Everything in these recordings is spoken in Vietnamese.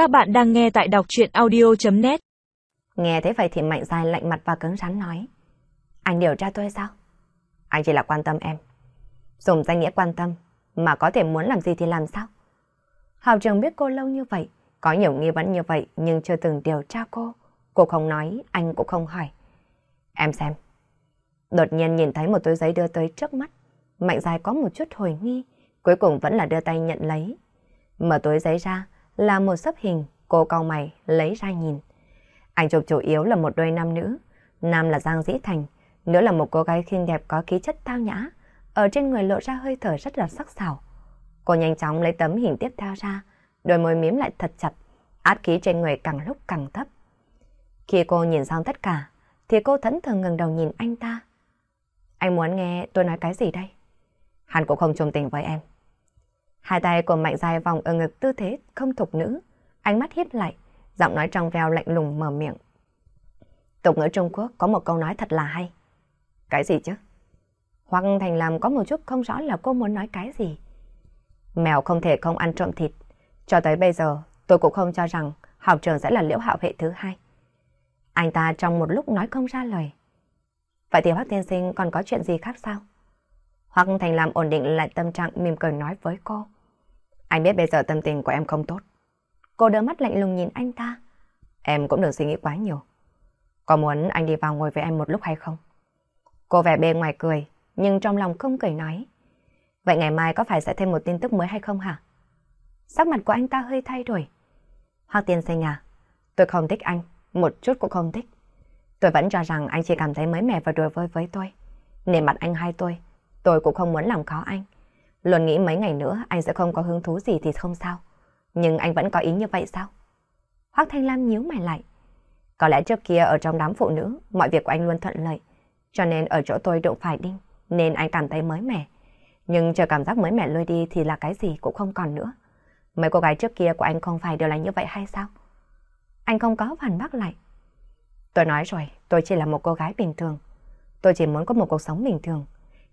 Các bạn đang nghe tại đọc chuyện audio.net Nghe thế vậy thì Mạnh dài lạnh mặt và cứng rắn nói. Anh điều tra tôi sao? Anh chỉ là quan tâm em. Dùng danh nghĩa quan tâm mà có thể muốn làm gì thì làm sao? Hào trường biết cô lâu như vậy, có nhiều nghi vấn như vậy nhưng chưa từng điều tra cô. Cô không nói, anh cũng không hỏi. Em xem. Đột nhiên nhìn thấy một túi giấy đưa tới trước mắt. Mạnh dài có một chút hồi nghi, cuối cùng vẫn là đưa tay nhận lấy. Mở túi giấy ra là một sấp hình, cô cau mày lấy ra nhìn. Ảnh chụp chủ yếu là một đôi nam nữ. Nam là Giang Dĩ Thành, nữ là một cô gái xinh đẹp có khí chất tao nhã. Ở trên người lộ ra hơi thở rất là sắc sảo. Cô nhanh chóng lấy tấm hình tiếp theo ra, đôi môi mím lại thật chặt, át khí trên người càng lúc càng thấp. Khi cô nhìn xong tất cả, thì cô thẫn thờ ngừng đầu nhìn anh ta. Anh muốn nghe tôi nói cái gì đây? Hắn cũng không trung tình với em. Hai tay của Mạnh dài vòng ở ngực tư thế không thục nữ, ánh mắt hiếp lại, giọng nói trong veo lạnh lùng mở miệng. Tục ngữ Trung Quốc có một câu nói thật là hay. Cái gì chứ? Hoặc Thành làm có một chút không rõ là cô muốn nói cái gì. Mèo không thể không ăn trộm thịt. Cho tới bây giờ, tôi cũng không cho rằng học trường sẽ là liễu hạo hệ thứ hai. Anh ta trong một lúc nói không ra lời. Vậy thì Hoác Tiên Sinh còn có chuyện gì khác sao? Hoặc Thành làm ổn định lại tâm trạng mỉm cười nói với cô. Anh biết bây giờ tâm tình của em không tốt. Cô đỡ mắt lạnh lùng nhìn anh ta. Em cũng đừng suy nghĩ quá nhiều. Có muốn anh đi vào ngồi với em một lúc hay không? Cô vẻ bề ngoài cười, nhưng trong lòng không cười nói. Vậy ngày mai có phải sẽ thêm một tin tức mới hay không hả? Sắc mặt của anh ta hơi thay đổi. Hoặc tiên sinh à, tôi không thích anh, một chút cũng không thích. Tôi vẫn cho rằng anh chỉ cảm thấy mới mẻ và đùa vơi với tôi. Nề mặt anh hai tôi, tôi cũng không muốn làm khó anh. Luôn nghĩ mấy ngày nữa anh sẽ không có hứng thú gì thì không sao. Nhưng anh vẫn có ý như vậy sao? Hoác Thanh Lam nhíu mày lại. Có lẽ trước kia ở trong đám phụ nữ, mọi việc của anh luôn thuận lợi. Cho nên ở chỗ tôi đụng phải đinh, nên anh cảm thấy mới mẻ. Nhưng chờ cảm giác mới mẻ lôi đi thì là cái gì cũng không còn nữa. Mấy cô gái trước kia của anh không phải đều là như vậy hay sao? Anh không có phản bác lại. Tôi nói rồi, tôi chỉ là một cô gái bình thường. Tôi chỉ muốn có một cuộc sống bình thường.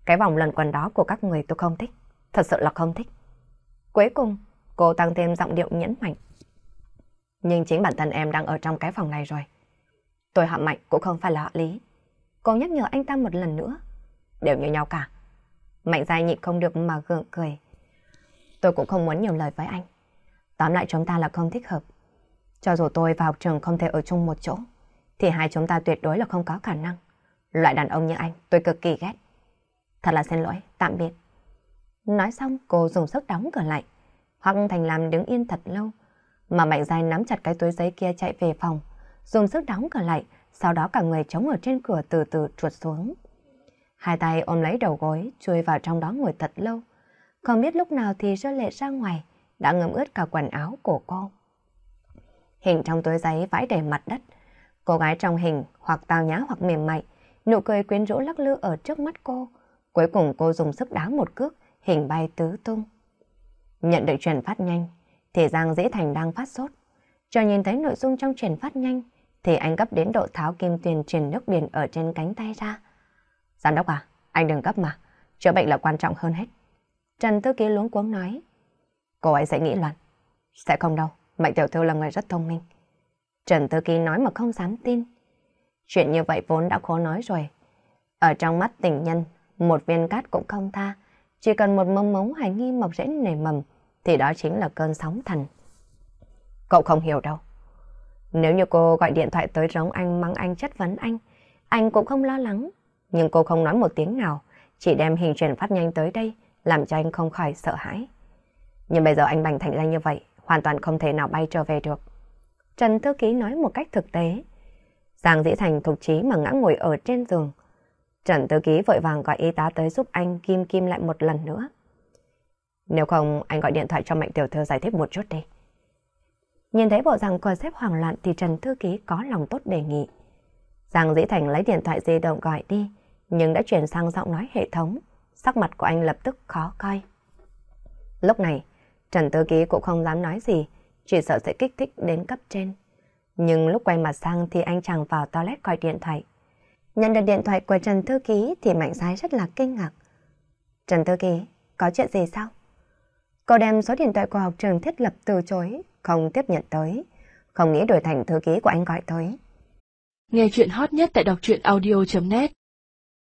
Cái vòng lần quần đó của các người tôi không thích. Thật sự là không thích. Cuối cùng, cô tăng thêm giọng điệu nhẫn mạnh. Nhưng chính bản thân em đang ở trong cái phòng này rồi. Tôi họ mạnh cũng không phải là họ lý. Cô nhắc nhở anh ta một lần nữa. Đều như nhau cả. Mạnh dài nhịn không được mà gượng cười. Tôi cũng không muốn nhiều lời với anh. Tóm lại chúng ta là không thích hợp. Cho dù tôi và học trường không thể ở chung một chỗ, thì hai chúng ta tuyệt đối là không có khả năng. Loại đàn ông như anh, tôi cực kỳ ghét. Thật là xin lỗi, tạm biệt. Nói xong, cô dùng sức đóng cửa lại. Hoặc Thành làm đứng yên thật lâu, mà Mạnh Giai nắm chặt cái túi giấy kia chạy về phòng, dùng sức đóng cửa lại, sau đó cả người chống ở trên cửa từ từ trượt xuống. Hai tay ôm lấy đầu gối, chui vào trong đó ngồi thật lâu. Không biết lúc nào thì rơi lệ ra ngoài, đã ngâm ướt cả quần áo của cô. Hình trong túi giấy vãi đầy mặt đất. Cô gái trong hình hoặc tào nhã hoặc mềm mại, nụ cười quyến rũ lắc lư ở trước mắt cô. Cuối cùng cô dùng sức đá một cước, hình bay tứ tung. Nhận được truyền phát nhanh, thì Giang Dĩ Thành đang phát sốt. Cho nhìn thấy nội dung trong truyền phát nhanh, thì anh gấp đến độ tháo kim tuyền truyền nước biển ở trên cánh tay ra. Giám đốc à, anh đừng gấp mà, chữa bệnh là quan trọng hơn hết. Trần tư Ký luống cuống nói. Cô ấy sẽ nghĩ loạn. Sẽ không đâu, Mạnh Tiểu Thư là người rất thông minh. Trần tư Ký nói mà không dám tin. Chuyện như vậy vốn đã khó nói rồi. Ở trong mắt tình nhân, một viên cát cũng không tha. Chỉ cần một mông mống hoài nghi mọc rễ nảy mầm, thì đó chính là cơn sóng thần. Cậu không hiểu đâu. Nếu như cô gọi điện thoại tới rống anh mắng anh chất vấn anh, anh cũng không lo lắng. Nhưng cô không nói một tiếng nào, chỉ đem hình truyền phát nhanh tới đây, làm cho anh không khỏi sợ hãi. Nhưng bây giờ anh bành thành ra như vậy, hoàn toàn không thể nào bay trở về được. Trần Thư Ký nói một cách thực tế. Giang Dĩ Thành thục trí mà ngã ngồi ở trên giường. Trần Thư Ký vội vàng gọi y tá tới giúp anh kim kim lại một lần nữa. Nếu không, anh gọi điện thoại cho Mạnh Tiểu Thư giải thích một chút đi. Nhìn thấy bộ rằng cờ xếp hoảng loạn thì Trần Thư Ký có lòng tốt đề nghị. Giang Dĩ Thành lấy điện thoại di động gọi đi, nhưng đã chuyển sang giọng nói hệ thống. Sắc mặt của anh lập tức khó coi. Lúc này, Trần Thư Ký cũng không dám nói gì, chỉ sợ sẽ kích thích đến cấp trên. Nhưng lúc quay mặt sang thì anh chàng vào toilet coi điện thoại. Nhận được điện thoại của Trần Thư Ký thì Mạnh Sái rất là kinh ngạc. Trần Thư Ký, có chuyện gì sao? Cô đem số điện thoại của học trường thiết lập từ chối, không tiếp nhận tới, không nghĩ đổi thành thư ký của anh gọi tới. Nghe chuyện hot nhất tại đọc truyện audio.net